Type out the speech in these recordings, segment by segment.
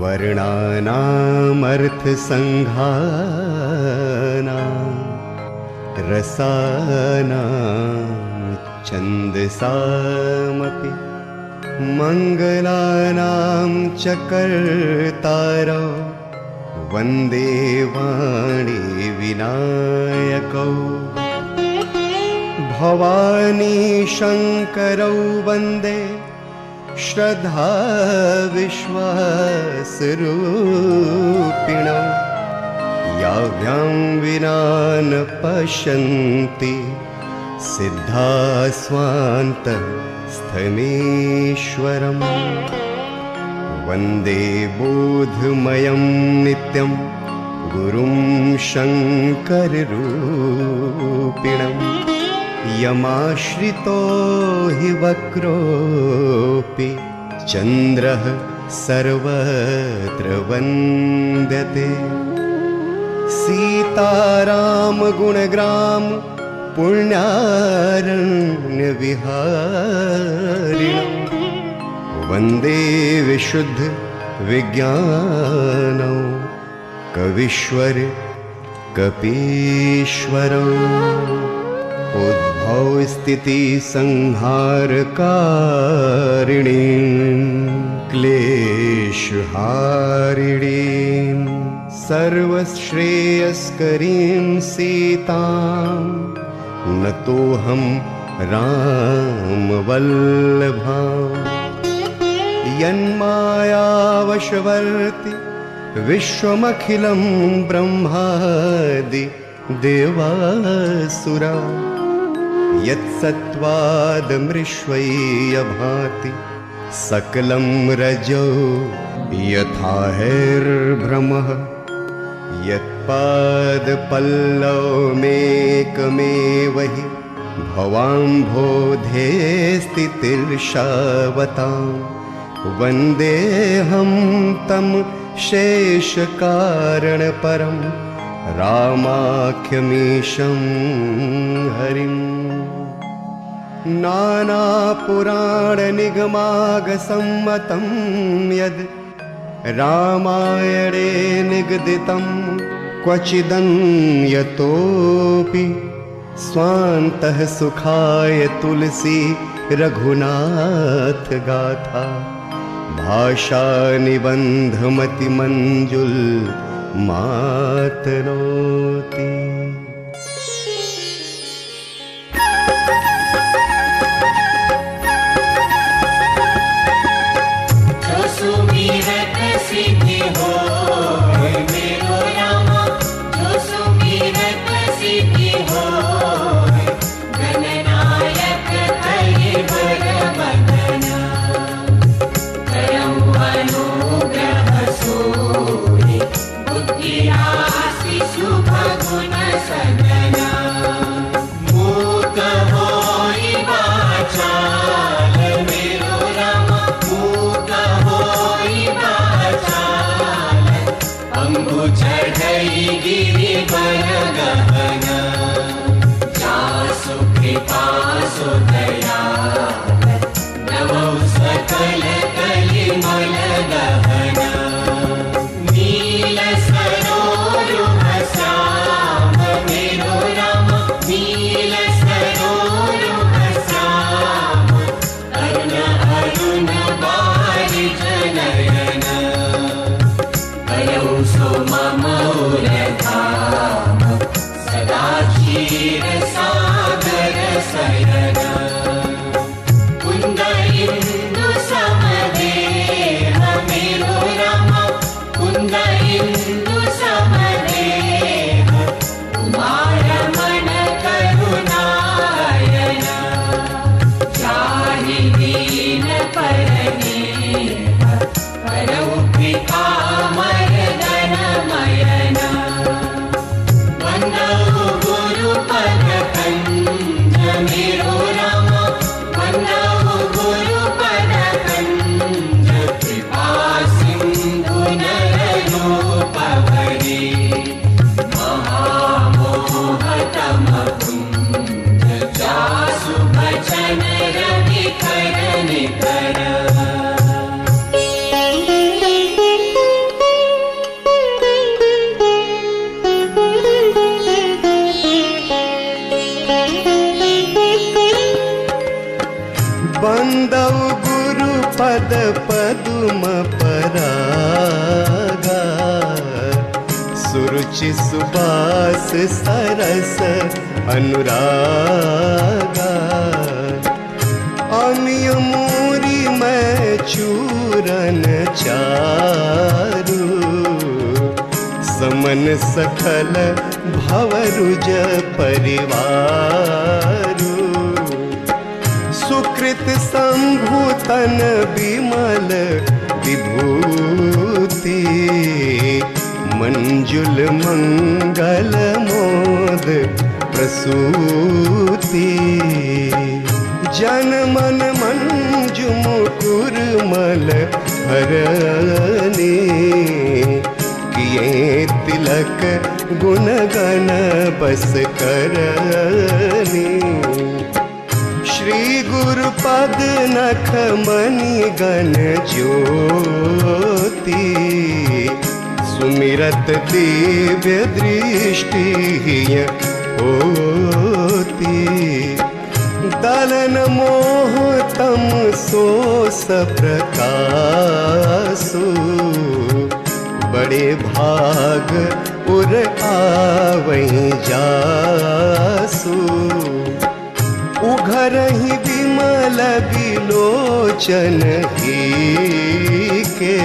वर्णानामर्थसङ्घाना रसाना छन्दसामपि मङ्गलानां च कर्तारौ वन्दे वाणी विनायकौ। भवानी शङ्करौ वन्दे श्रद्धा विश्वासरूपिणौ। याभ्यां विना न पश्यन्ति। सिद्धा स्वान्तस्थमीश्वरम् वन्दे बोधमयं नित्यं गुरुं शङ्कररूपिणम् यमाश्रितो हि वक्रोऽपि चन्द्रः सर्वत्र वन्द्यते सीतारामगुणग्राम पुण्यारण्यविहारिणम् वन्दे विशुद्ध विज्ञानौ कवीश्वर कपीश्वरौ उद्भव स्थिति संहारकारिणी क्लेशहारिणीं सर्वश्रेयस्करीं सीतां। नतोऽहं रामवल्लभाम् यन्मायावशवर्ति विश्वमखिलं ब्रह्मादि देवासुरा यत्सत्त्वादमृष्वैयभाति। सकलं रजो यथा हैर्भ्रमः यत्पादपल्लवमेकमेव हि भवाम्भोधे स्थितिर्षावताम् वन्देऽहं तं शेषकारणपरं रामाख्यमीशं हरिम् नानापुराणनिगमागसम्मतं यद् रामायणे निगदितं क्वचिदन्यतोऽपि स्वान्तः सुखाय तुलसी रघुनाथ गाथा। भाषानिबन्धमतिमञ्जुल् मातनोति 就这样。अनुरागा। अनियमूरी मैं चूरन चारू। समन सकल भवरुज परिवारू। सुकृत संभूतन विमल विभूति। मंजुल मंगल मोद जन मन मनु कुरु मल भर किलक गुणगन बस्र श्री गुरुपद नख मनि ज्योति। सुमिरत दिव्य दृष्टि होती। दलन मोह तम सोस प्रकाशु बड़े भाग उर आवहीं जासू। उघर ही विमल विलोचन ही के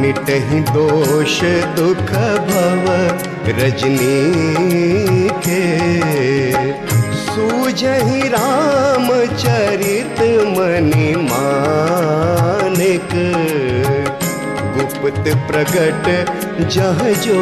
मिटहि दोष दुख भव रजनी के सूझहि राम चरित मनि मानिक। गुप्त प्रगट जह जो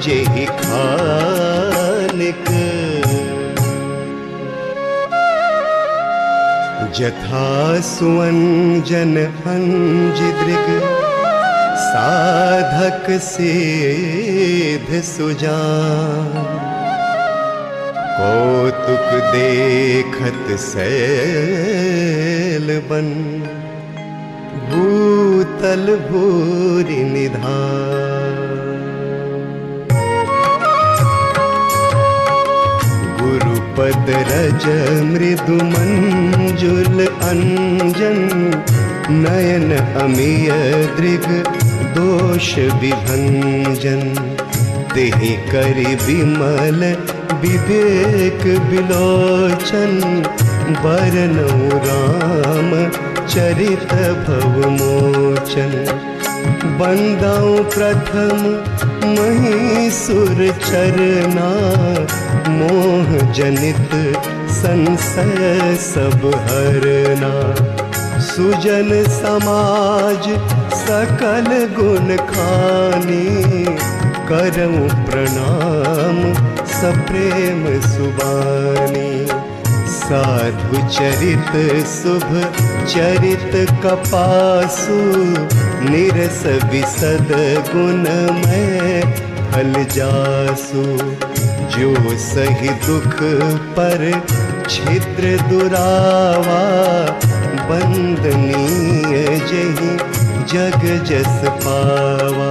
जेहि खानिक। जथा सुअंजन अंज दृग साधक सिद्ध सुजान। कौतुक देखत सैल बन। भूतल भूरि निधान। गुरुपद रज मृदु मंजुल अंजन। नयन अमिय दृग दोष विभंजन तेहि करि विमल विवेक विलोचन बरनऊ राम चरित भव मोचन। बंदाऊ प्रथम महिसुर चरना, मोह जनित संशय सब हरना। सुजन समाज सकल गुण खानी, करऊं प्रणाम सप्रेम सुबानी। साधु चरित शुभ चरित कपासु, निरस विसद गुण में फल जासु। जो सही दुख पर छिद्र दुरावा बंदनीय जही जग जस पावा।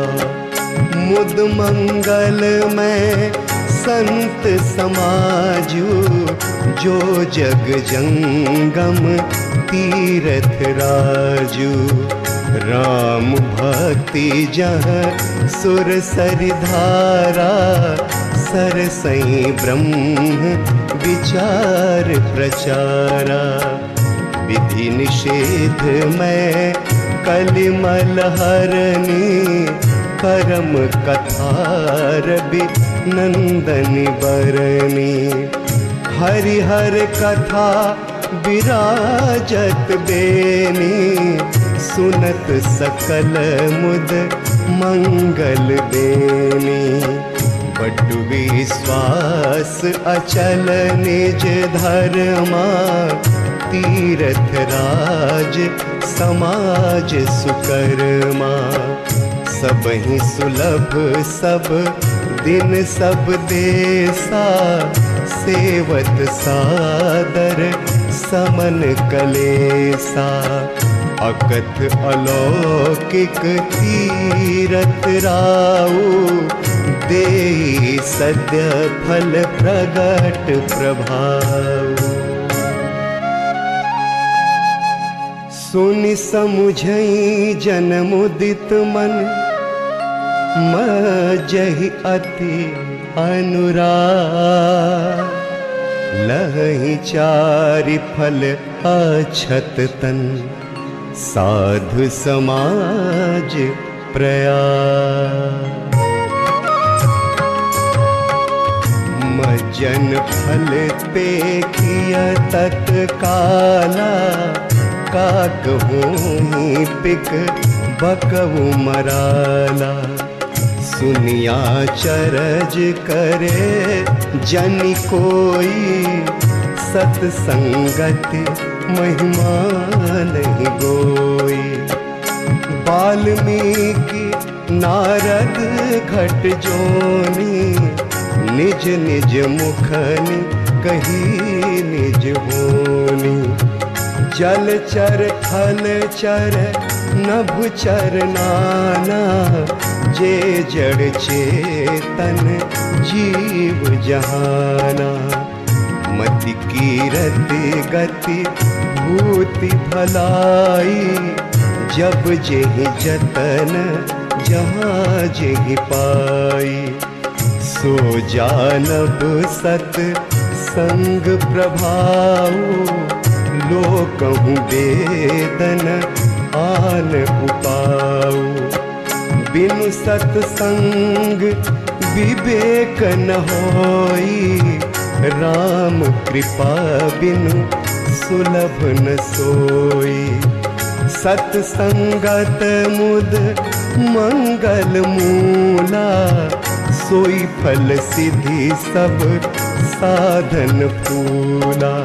मुद मंगल में संत समाजू, जो जग जंगम तीरथ राजू। राम भक्ति जह सुर सरिधारा, सर सई ब्रह्म विचार प्रचारा। विधि निषेध में कलिमल हरनी करम कथार नंदनी बरनी हरिहर कथा विराजत बेनी, सुनत सकल मुद मंगल देनी बड्डु विश्वास, अचल निज धर्मा, तीरथ राज, समाज सुकर्मा। सब ही सुलभ, सब दिन, सब देसा, सेवत सादर, समन कलेसा। अकथ अलौकिक तीरथ राऊ दे सद्य फल प्रगट प्रभाऊ सुनि समुझई जन मुदित मन, मजहि अति अनुराग। लहि चारि फल अछत तन, साधु समाज प्रया मजन फल पे किया तत्काला काक ही पिक बकऊ मराला। सुनिया चरज करे जन कोई, सत्संगति महिमा नहीं गोई। वाल्मीकि नारद घट जोनी निज निज मुखनि कही निज होनी। जल चर थल चर, नभ चर नाना, जे जड़ चेतन जीव जहाना। मति कीरति गति भूति भलाई, जब जेहि जतन, जहाँ जेहि पाई। सो जानब सत संग प्रभाव लोकहु वेदन आन उपाऊ। बिनु सत्संग विवेक न होई, राम कृपा बिनु सुलभ न सोई। सत्संगत मुद मंगल मूला सोई फल सिद्धि सब साधन फूला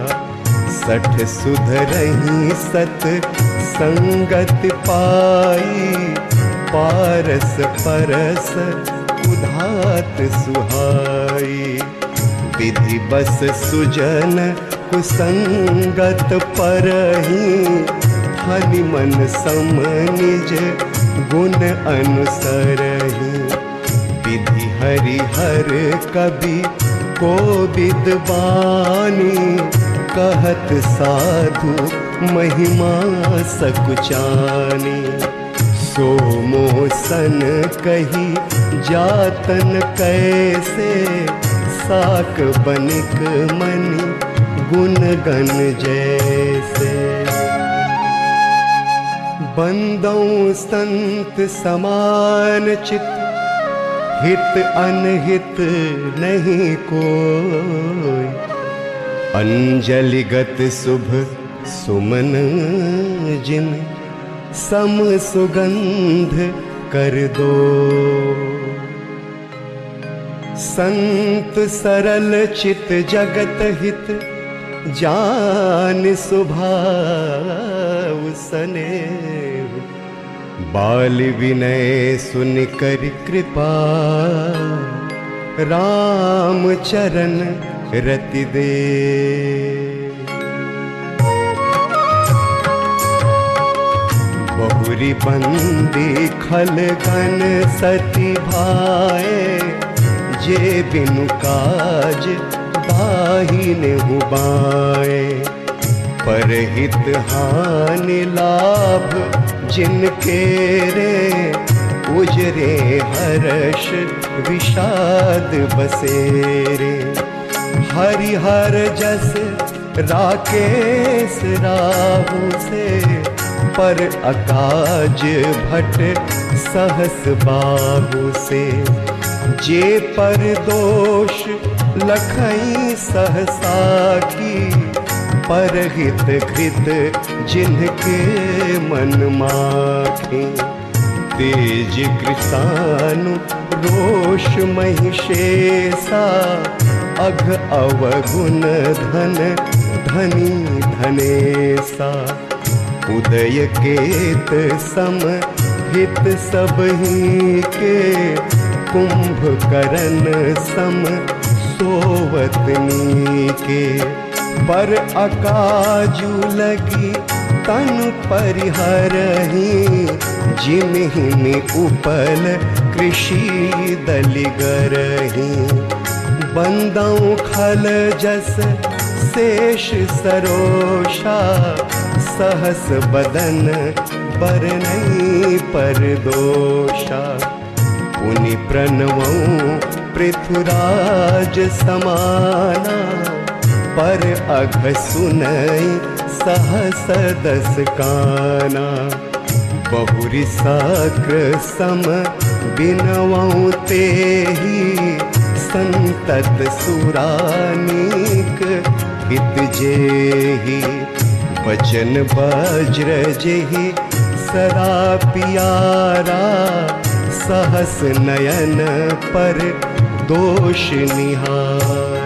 सठ सुधरही सत संगत पाई। पारस परस उधात सुहाई। विधि बस सुजन कुसंगत परही। हनि मन सम गुण अनुसरही। विधि हरि हर कवि को विद्वानी कहत साधु महिमा सकुचानी सोमोसन कही जातन कैसे? साक बनिक मनि गुण गण जैसे। बंदों संत समान चित हित अनहित नहीं कोई। अंजलिगत शुभ सुमन जिन सम सुगंध कर दो। संत सरल चित जगत हित जान सुभाव सने बाल विनय सुन कर कृपा। राम चरण रति दे। बहुरी बंदी खल गन सती भाए। जे बिनु काज बाही ने हुबाए परहित हानि लाभ जिनके रे उजरे हर्ष विषाद बसेरे। हरिहर जस राकेश राहु से, पर अकाज भट सहस बाहु से। जे पर दोष लखई सहसा की परहित घृत जिनके मन माखे। तेज कृतानु रोष महिषेसा, अघ अवगुण धन धनी धनेसा। उदय केत सम हित सब ही के कुंभ करण सम सोवतनी के पर अकाजू लगी तन परिहरही जिनहिन उपल कृषि दलिगरही बंदौ खल जस शेष सरोषा, सहस बदन बरनई पर दोषा। पुनि प्रणवऊ पृथुराज समाना पर अघ सुनई सहस दस काना। बहुरी साक्र सम ही संतत सुरानीक हित जेही। वचन वज्र जेही सदा पियारा। सहस नयन पर दोष निहारा।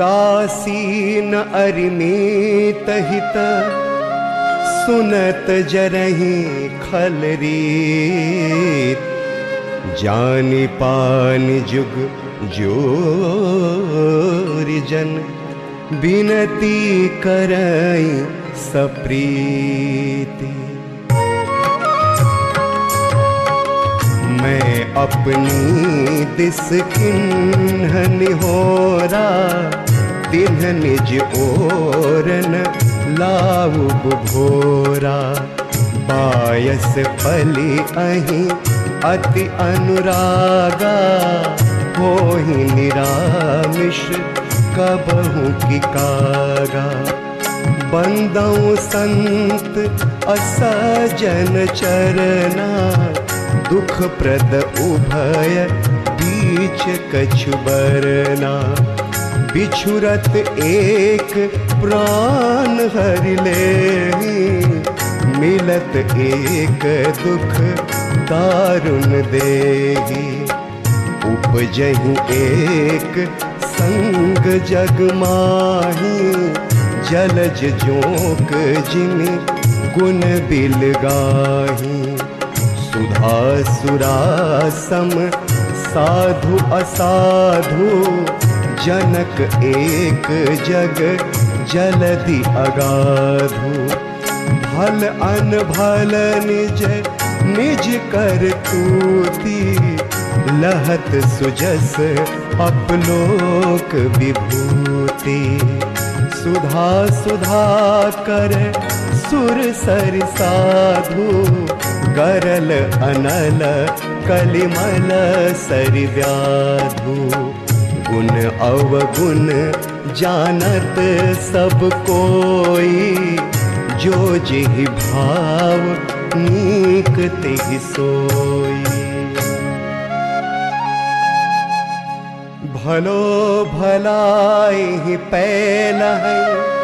उदासीन अरिमीत हित सुनत जरही खलरीत जानी पानी जुग जोरिजन बिनती करई सप्रीति अपनी दिस किन्हन होरा तिन्ह निज ओरन भोरा। बायस पली अही अति अनुरागा, होहि निरामिष कबहू की कागा। बंदऊ संत असजन चरना दुख प्रद उभय बीच कछु बरना बिछुरत एक प्राण हर ले मिलत एक दुख दारुण देही। उपजही एक संग जग माही, जलज जोक जिमि गुण बिल गाही। सुधा सुरासम साधु असाधु, जनक एक जग, जलधि अगाधु। भल अनभल निज निज कर तूती, लहत सुजस अपलोक विभूति। सुधा सुधा कर सुर सर साधु करल अनल, कलिमल सरि व्याधु। गुण अवगुण जानत सब कोई, जो जिहि भाव नीक तिहि सोई। भलो भलाई पैल लहन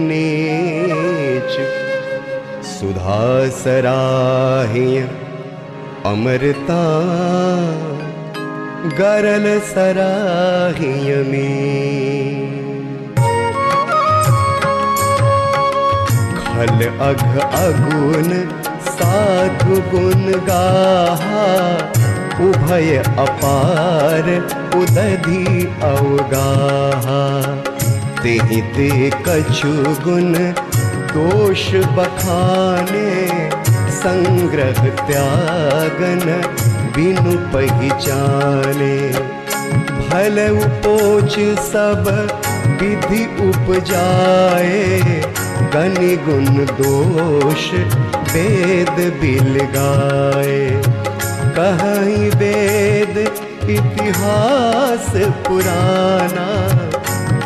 नीच, सुधा सराहिय अमृता, गरल सराहिय में खल अघ अगुन साधु गुण गाहा, उभय अपार उदधि अवगाहा। तेहि ते कछु गुण दोष बखाने, संग्रह त्यागन बिनु पहिचाने। भल उपोच सब विधि उपजाए, गनि गुण दोष वेद बिल गाए कहीं वेद इतिहास पुराना,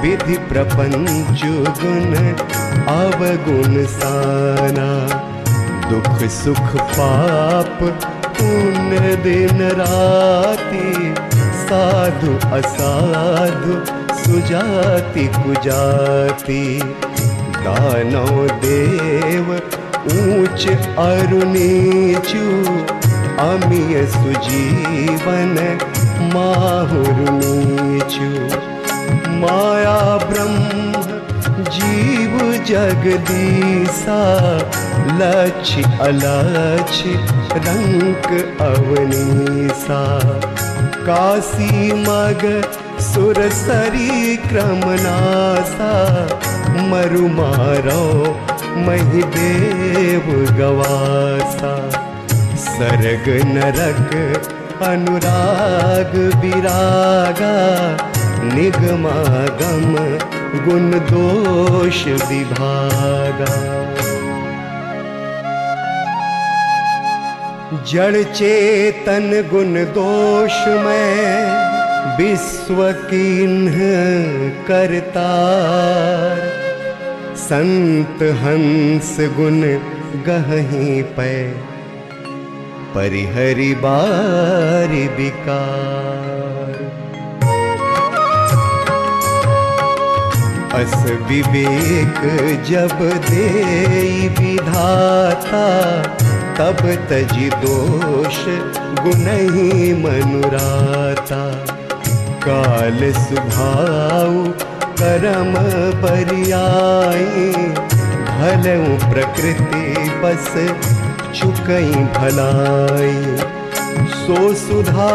विधि प्रपंच गुण, अवगुण साना। दुख सुख पाप पुण्य दिन राति, साधु असाधु सुजाति कुजाति। दानव देव ऊंच अरुणीचु अमीय सुजीवन माहुर नीचु। माया ब्रह्म जीव जगदीसा लक्ष्य अलक्ष्य रंक अवनीसा। काशी मग सुरसरी क्रमनासा मरु मारो महिदेव गवासा। सरग नरक अनुराग विरागा निगमागम, गुण दोष विभागा। जड़ चेतन गुण दोष में विश्व किन्ह करतार संत हंस गुण गही पै परिहरि बारि विकार। अस विवेक जब दे विधाता, तब तजि दोष गुनहि मनुराता। काल सुभाव करम परियाई, भलऊ प्रकृति बस चुकई भलाई सो सुधा